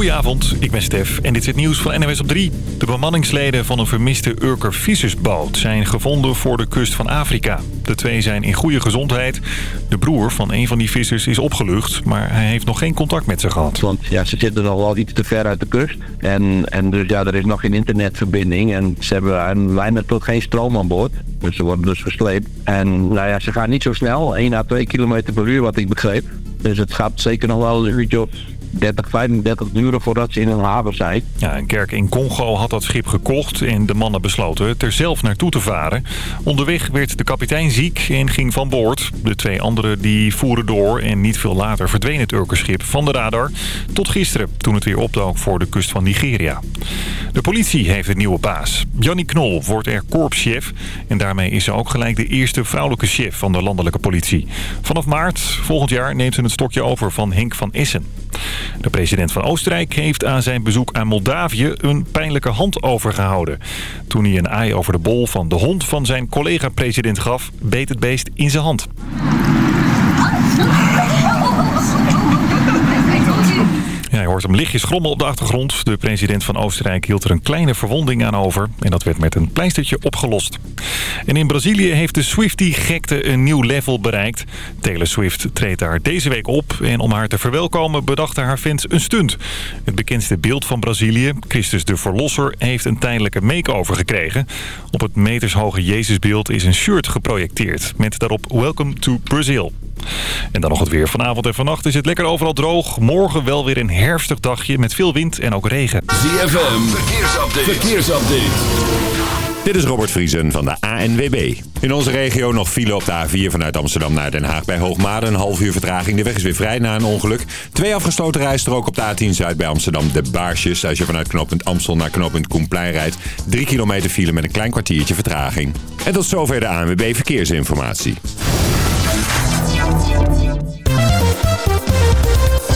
Goedenavond, ik ben Stef en dit is het nieuws van NWS op 3. De bemanningsleden van een vermiste Urker vissersboot zijn gevonden voor de kust van Afrika. De twee zijn in goede gezondheid. De broer van een van die vissers is opgelucht, maar hij heeft nog geen contact met ze gehad. Want ja, ze zitten nog wel iets te ver uit de kust. En, en dus ja, er is nog geen internetverbinding. En ze hebben weinig tot geen stroom aan boord. Dus ze worden dus gesleept. En nou ja, ze gaan niet zo snel. 1 à 2 kilometer per uur, wat ik begreep. Dus het gaat zeker nog wel een uurtje of 30, 35 uur voordat ze in een haven zijn. Ja, een kerk in Congo had dat schip gekocht en de mannen besloten er zelf naartoe te varen. Onderweg werd de kapitein ziek en ging van boord. De twee anderen die voeren door en niet veel later verdween het Urkerschip van de radar. Tot gisteren, toen het weer opdook voor de kust van Nigeria. De politie heeft een nieuwe baas. Jannie Knol wordt er korpschef en daarmee is ze ook gelijk de eerste vrouwelijke chef van de landelijke politie. Vanaf maart volgend jaar neemt ze het stokje over van Henk van Essen. De president van Oostenrijk heeft aan zijn bezoek aan Moldavië een pijnlijke hand overgehouden. Toen hij een ei over de bol van de hond van zijn collega-president gaf, beet het beest in zijn hand. Ja, hij hoort hem lichtjes grommen op de achtergrond. De president van Oostenrijk hield er een kleine verwonding aan over. En dat werd met een pleistertje opgelost. En in Brazilië heeft de Swiftie-gekte een nieuw level bereikt. Taylor Swift treedt daar deze week op. En om haar te verwelkomen bedachten haar fans een stunt. Het bekendste beeld van Brazilië, Christus de Verlosser, heeft een tijdelijke make-over gekregen. Op het metershoge Jezusbeeld is een shirt geprojecteerd. Met daarop Welcome to Brazil. En dan nog het weer. Vanavond en vannacht is het lekker overal droog. Morgen wel weer een herfstig dagje met veel wind en ook regen. ZFM, verkeersupdate. verkeersupdate. Dit is Robert Vriesen van de ANWB. In onze regio nog file op de A4 vanuit Amsterdam naar Den Haag bij Hoogmade. Een half uur vertraging. De weg is weer vrij na een ongeluk. Twee afgesloten rijstroken op de A10 Zuid bij Amsterdam. De Baarsjes. Als je vanuit knooppunt Amstel naar knooppunt Koenplein rijdt. Drie kilometer file met een klein kwartiertje vertraging. En tot zover de ANWB Verkeersinformatie.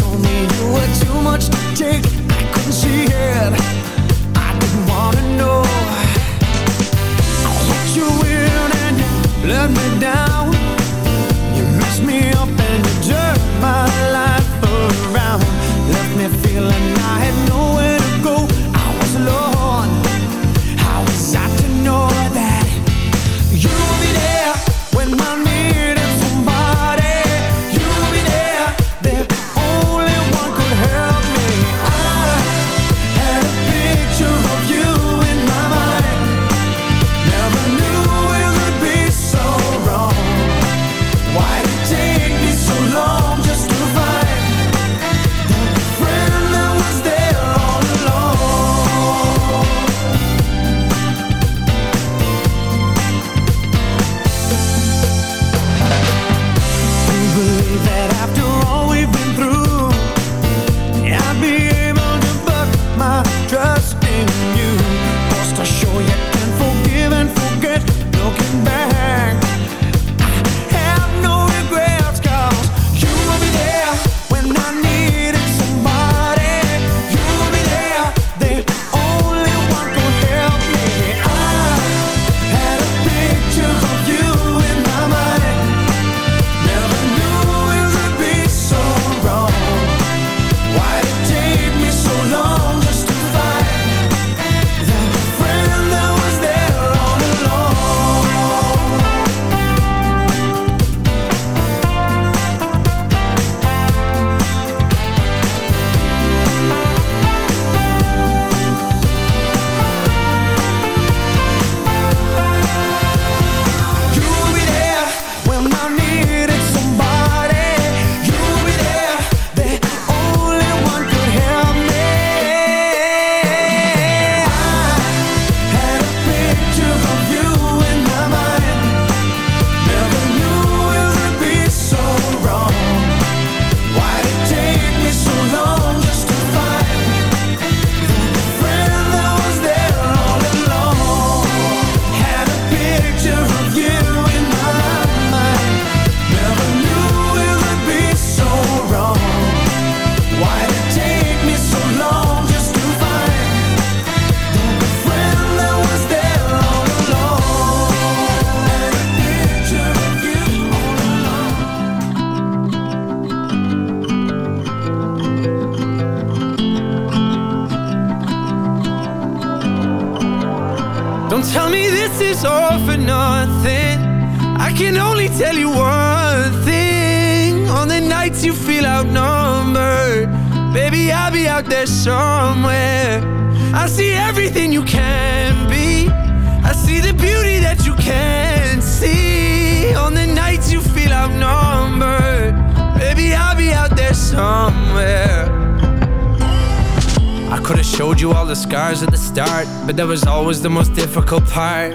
you were too much to take. I couldn't see it. I didn't wanna know. I let you in and you let me down. Can only tell you one thing. On the nights you feel outnumbered Baby, I'll be out there somewhere. I see everything you can be. I see the beauty that you can't see. On the nights you feel outnumbered Baby, I'll be out there somewhere. I could have showed you all the scars at the start But that was always the most difficult part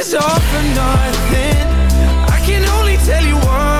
is all for nothing. I can only tell you one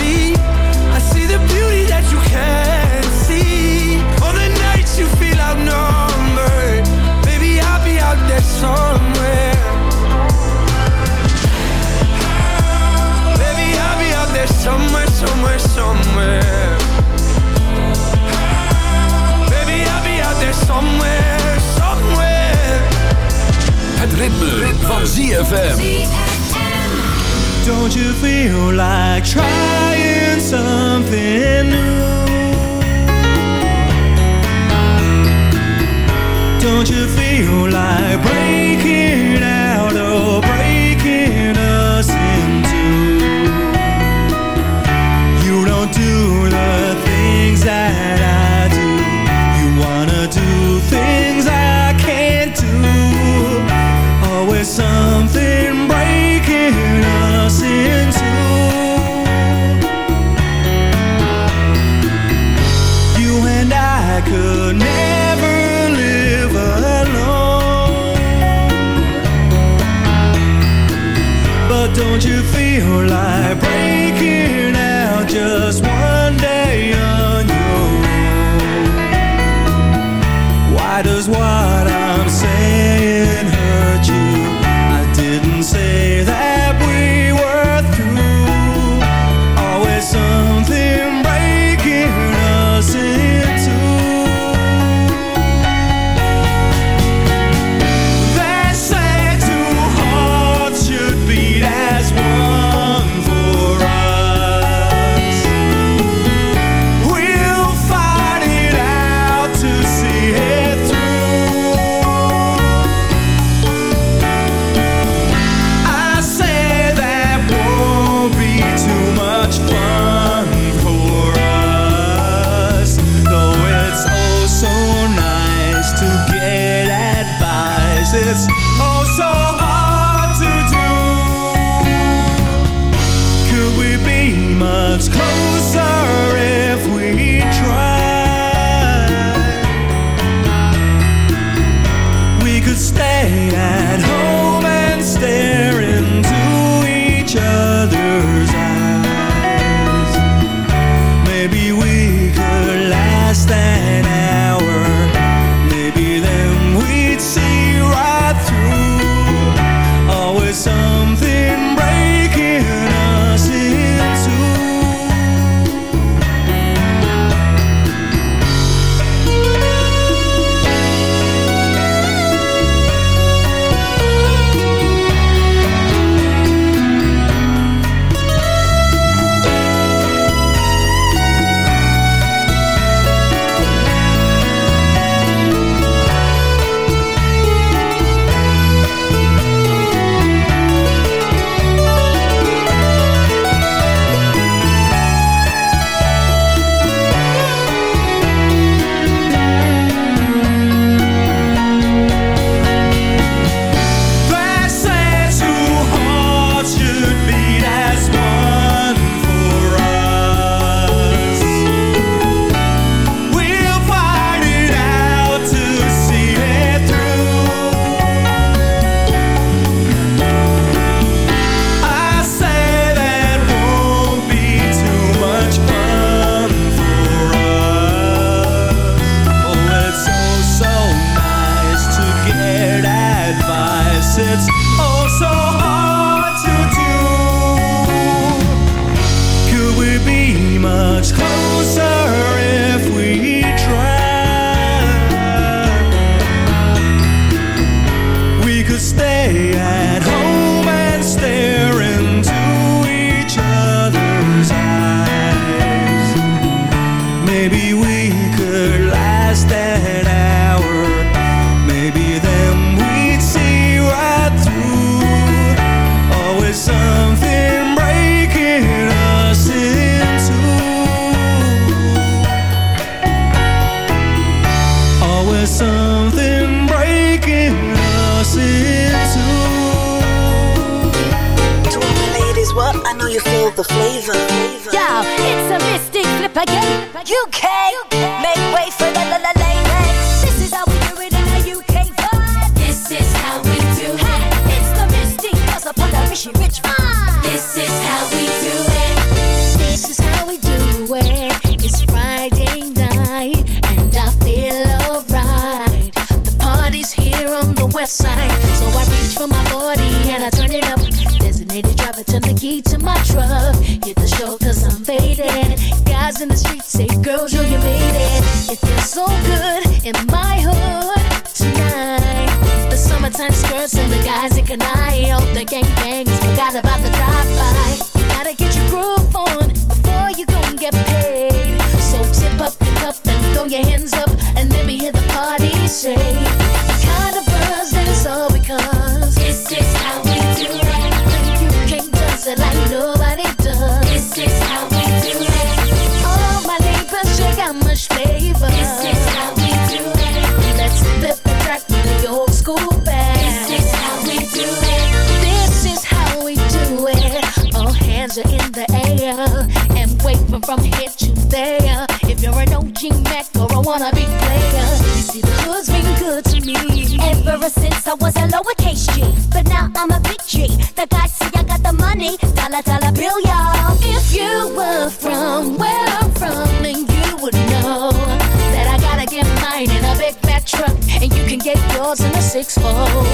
I was a lowercase g, but now I'm a big G. The guys say I got the money, dollar dollar bill, y'all. If you were from where I'm from, then you would know that I gotta get mine in a big fat truck, and you can get yours in a six fold.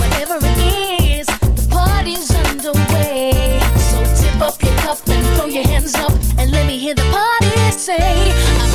Whatever it is, the party's underway. So tip up your cup and throw your hands up, and let me hear the party say.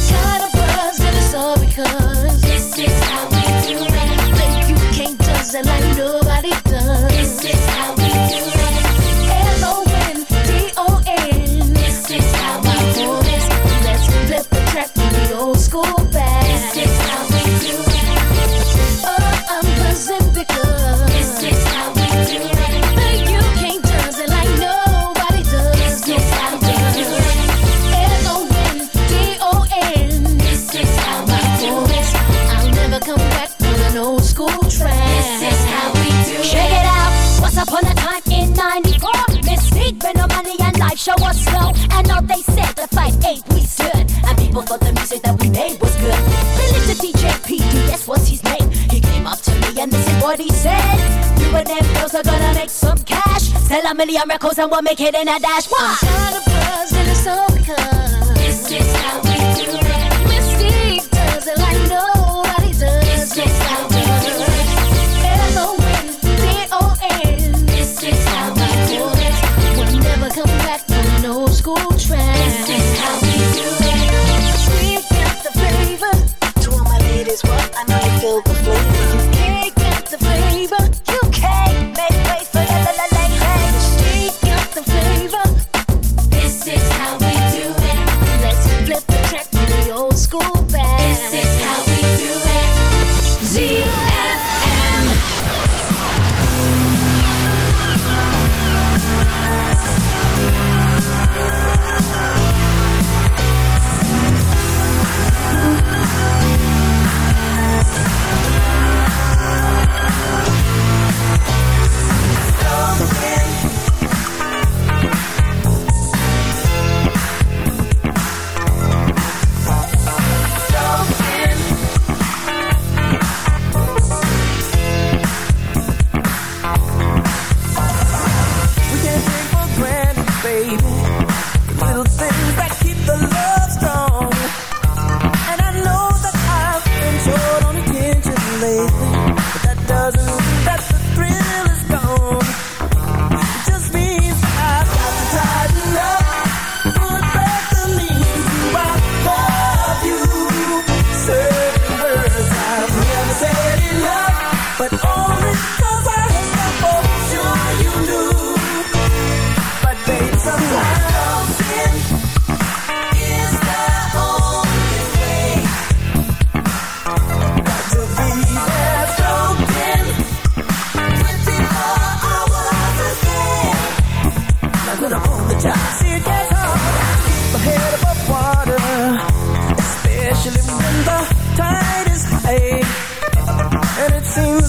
show us love. And all they said, the fight ain't we stood. And people thought the music that we made was good. Religious DJ PD, that's what's his name. He came up to me and this is what he said. You and them girls are gonna make some cash. Sell a million records and we'll make it in a dash. What? I'm tired of buzz and it's all because.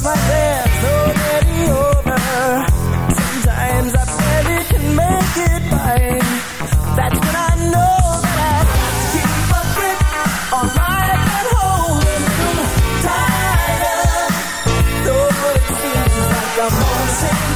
my dance already over. Sometimes I barely can make it by. That's when I know that I keep and tighter. It seems like I'm on the same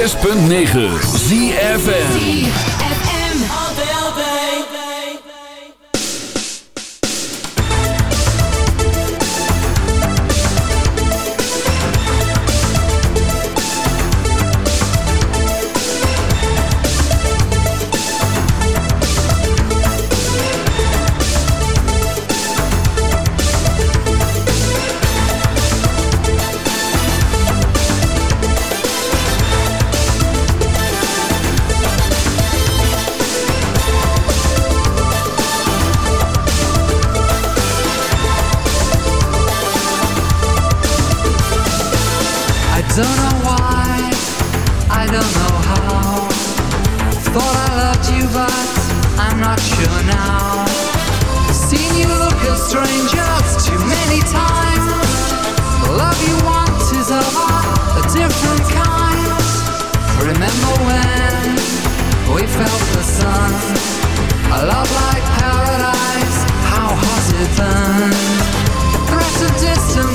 6.9 ZFN A love like paradise, how has it been? Threats of distant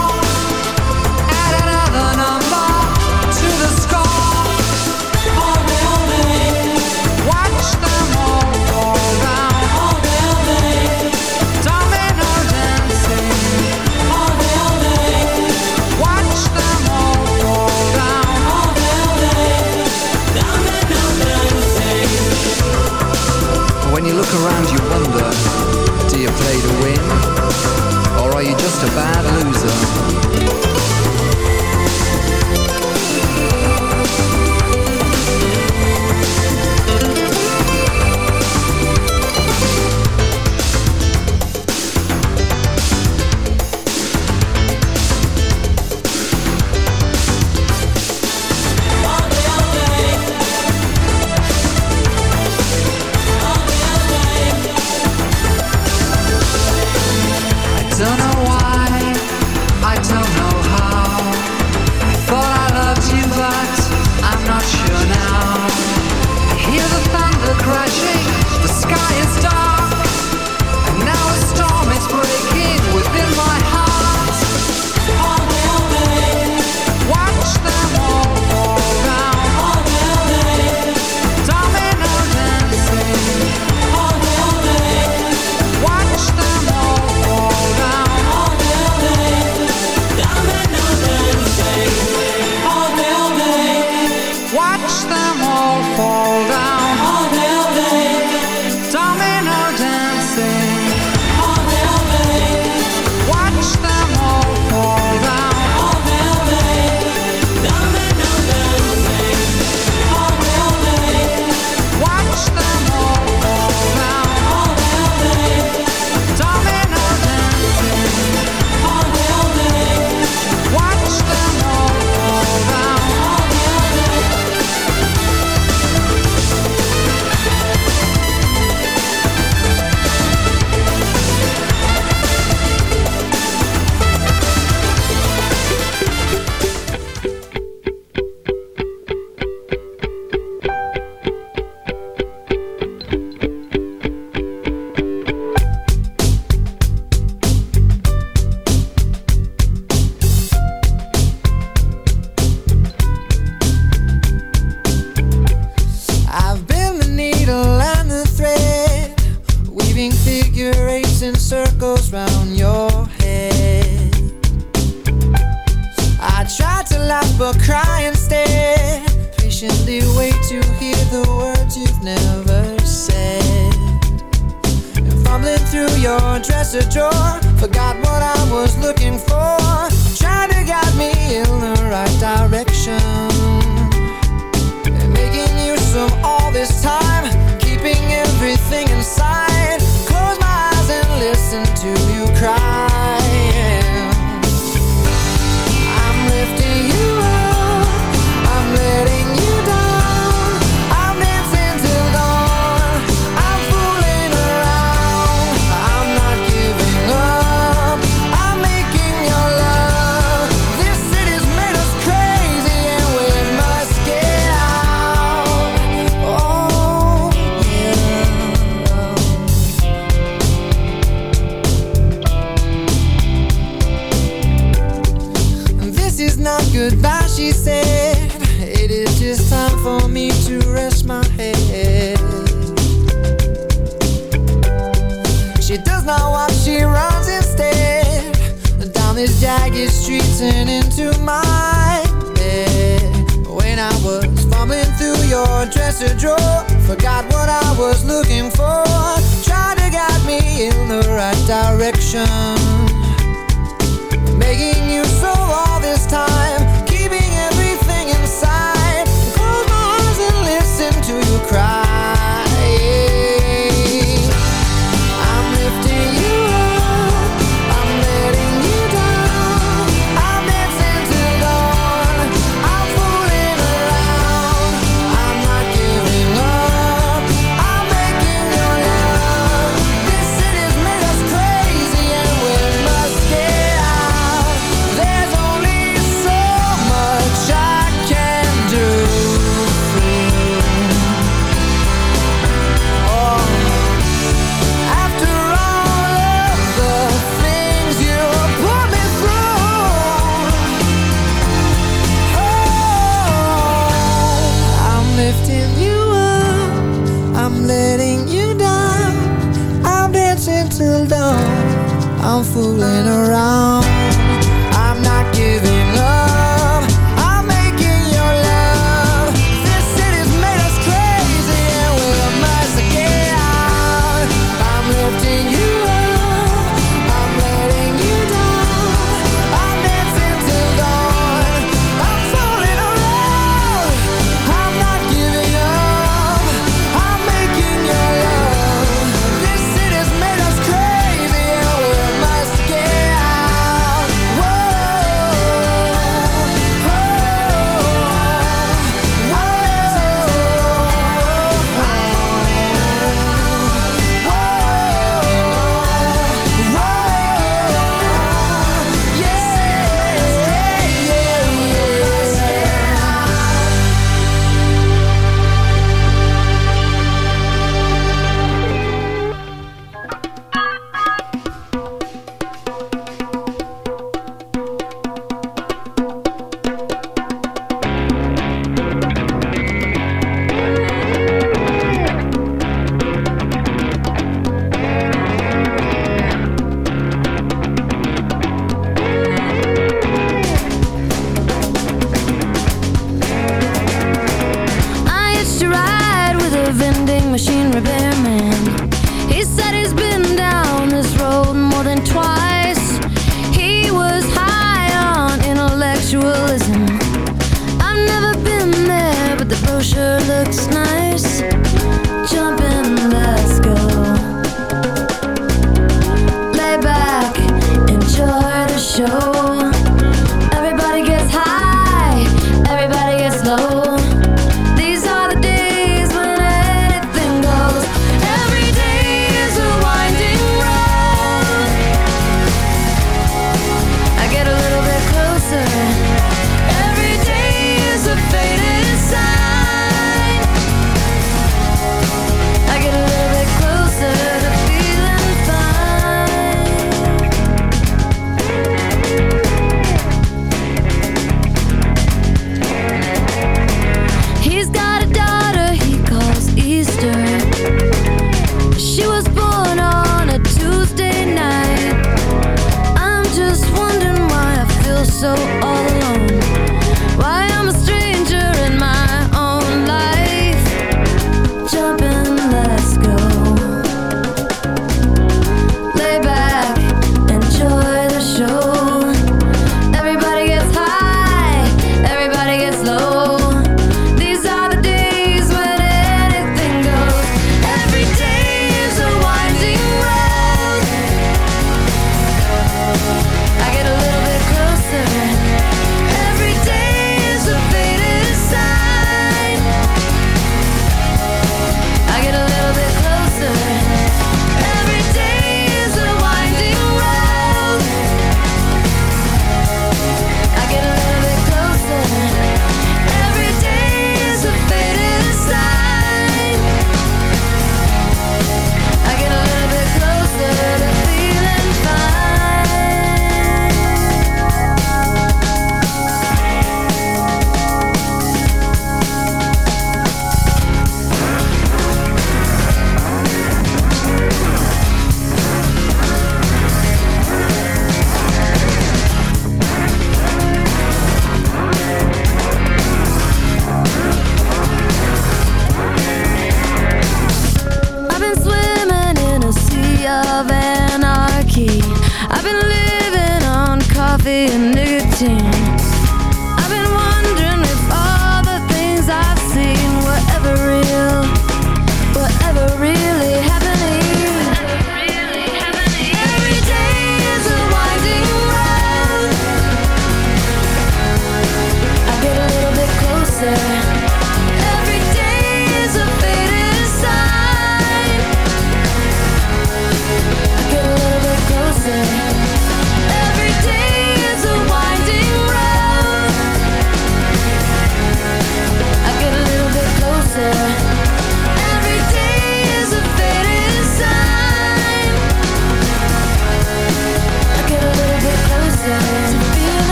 just about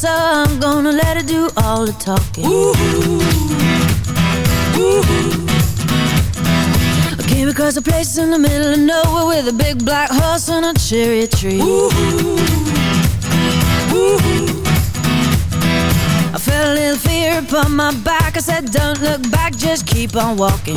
so I'm gonna let it do all the talking. I came across a place in the middle of nowhere with a big black horse and a cherry tree. I felt a little fear upon my back. I said, Don't look back, just keep on walking.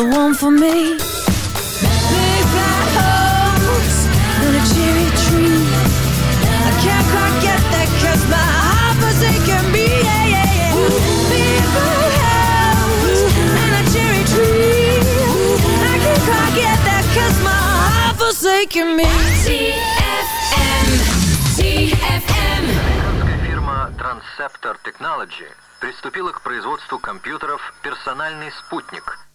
the one for me. Big black horse and a cherry tree. I can't quite get that 'cause my heart forsaken me. Yeah, yeah, yeah. Big black house and a cherry tree. I can't quite get that 'cause my heart forsaken me. TFM. TFM. Фирма Transceptor Technology приступила к производству компьютеров «Персональный спутник».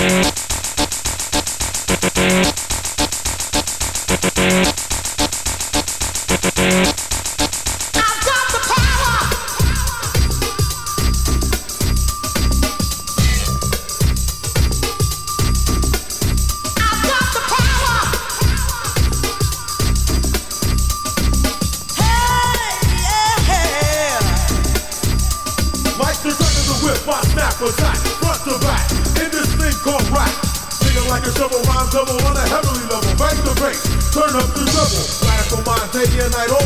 Thank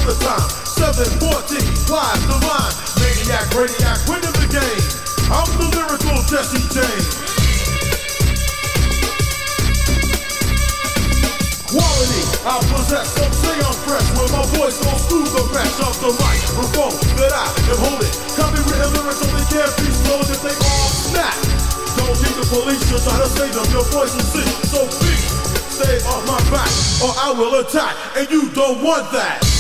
and night all the time. 714, live divine. Maniac, radiac, winning the game. I'm the lyrical Jesse James. Quality, I possess, some say I'm fresh When my voice goes through the mesh of the microphone That I am holding Copywritten lyrics only can't be slowed if they all snap Don't need the police to try to save them Your voice is sick, so please Stay off my back or I will attack And you don't want that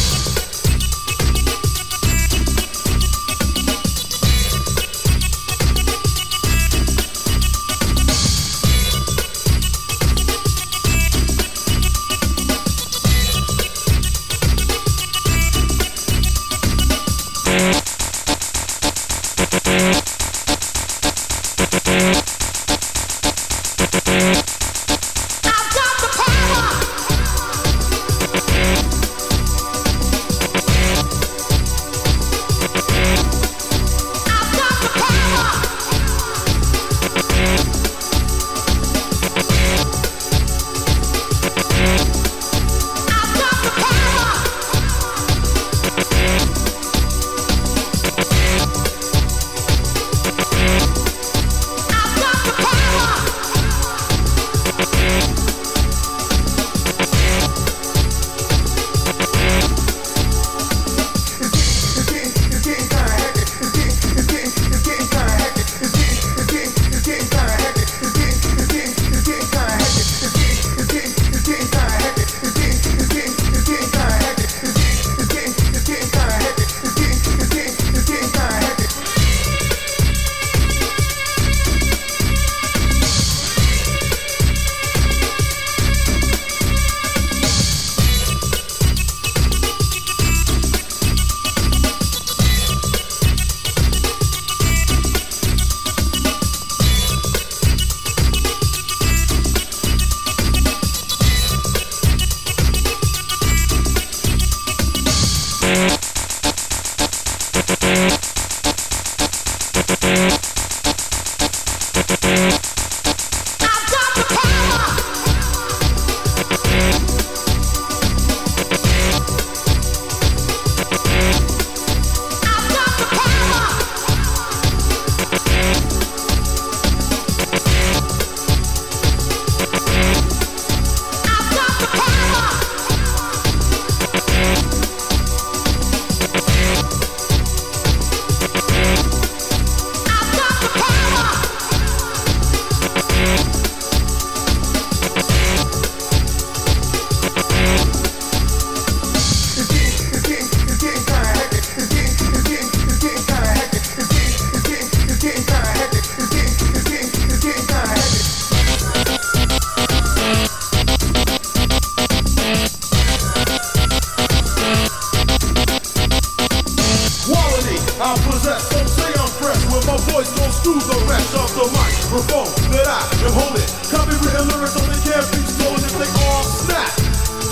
voice goes through the rest of the mic. microphone That I am holding Copywritten lyrics only can't be stolen if they all snap.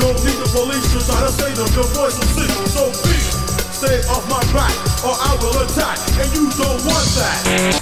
Don't need the police to try to say them. Your voice will sing, so please Stay off my back or I will attack. And you don't want that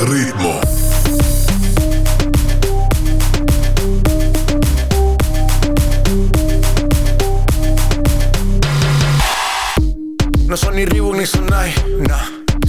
Ritmo. No son ni Reebok ni Sonai, nah.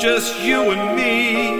Just you and me.